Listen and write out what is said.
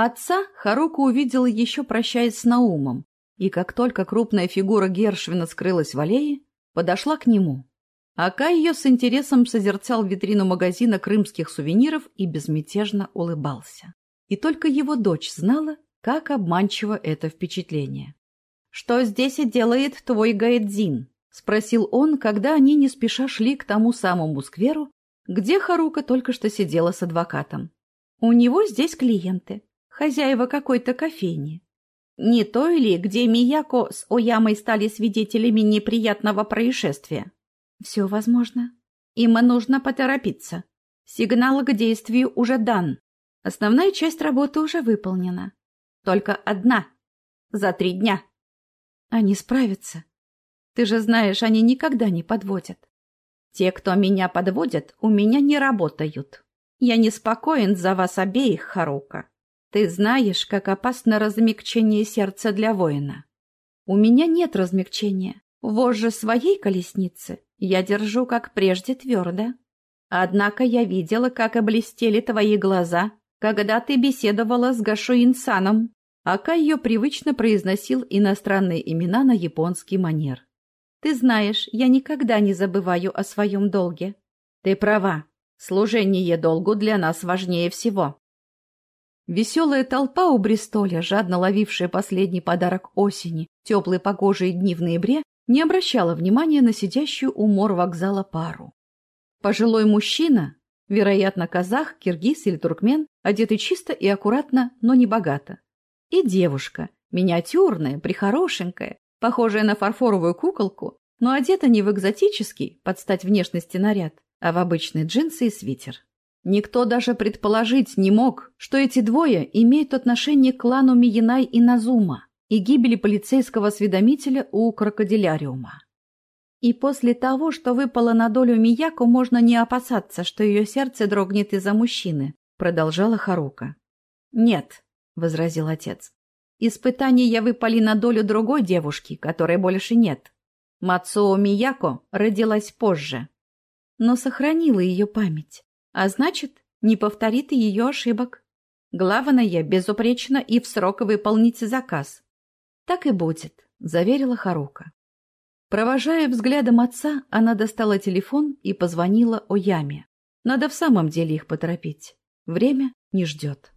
Отца Харука увидела еще прощаясь с Наумом, и как только крупная фигура Гершвина скрылась в аллее, подошла к нему. Ака ее с интересом созерцал витрину магазина крымских сувениров и безмятежно улыбался. И только его дочь знала, как обманчиво это впечатление. «Что здесь и делает твой Гаэдзин?» — спросил он, когда они не спеша шли к тому самому скверу, где Харука только что сидела с адвокатом. «У него здесь клиенты, хозяева какой-то кофейни. Не то ли, где Мияко с Оямой стали свидетелями неприятного происшествия?» «Все возможно. Им нужно поторопиться. Сигнал к действию уже дан. Основная часть работы уже выполнена. Только одна. За три дня». Они справятся. Ты же знаешь, они никогда не подводят. Те, кто меня подводят, у меня не работают. Я неспокоен за вас обеих, Харука. Ты знаешь, как опасно размягчение сердца для воина. У меня нет размягчения. Вожжи своей колесницы я держу, как прежде, твердо. Однако я видела, как облестели твои глаза, когда ты беседовала с Гашуинсаном. Ее привычно произносил иностранные имена на японский манер. «Ты знаешь, я никогда не забываю о своем долге». «Ты права. Служение долгу для нас важнее всего». Веселая толпа у Бристоля, жадно ловившая последний подарок осени, теплые погожие дни в ноябре, не обращала внимания на сидящую у мор вокзала пару. Пожилой мужчина, вероятно, казах, киргиз или туркмен, одетый чисто и аккуратно, но не богато, и девушка, миниатюрная, прихорошенькая, похожая на фарфоровую куколку, но одета не в экзотический, под стать внешности наряд, а в обычные джинсы и свитер. Никто даже предположить не мог, что эти двое имеют отношение к клану Миянай и Назума и гибели полицейского осведомителя у крокодиляриума. И после того, что выпало на долю Мияку, можно не опасаться, что ее сердце дрогнет из-за мужчины, продолжала Харука. Нет, возразил отец. Испытания выпали на долю другой девушки, которой больше нет. Мацуо Мияко родилась позже, но сохранила ее память, а значит, не повторит ее ошибок. Главное, безупречно и в срок выполнить заказ. Так и будет, заверила Харука. Провожая взглядом отца, она достала телефон и позвонила о яме. Надо в самом деле их поторопить. Время не ждет.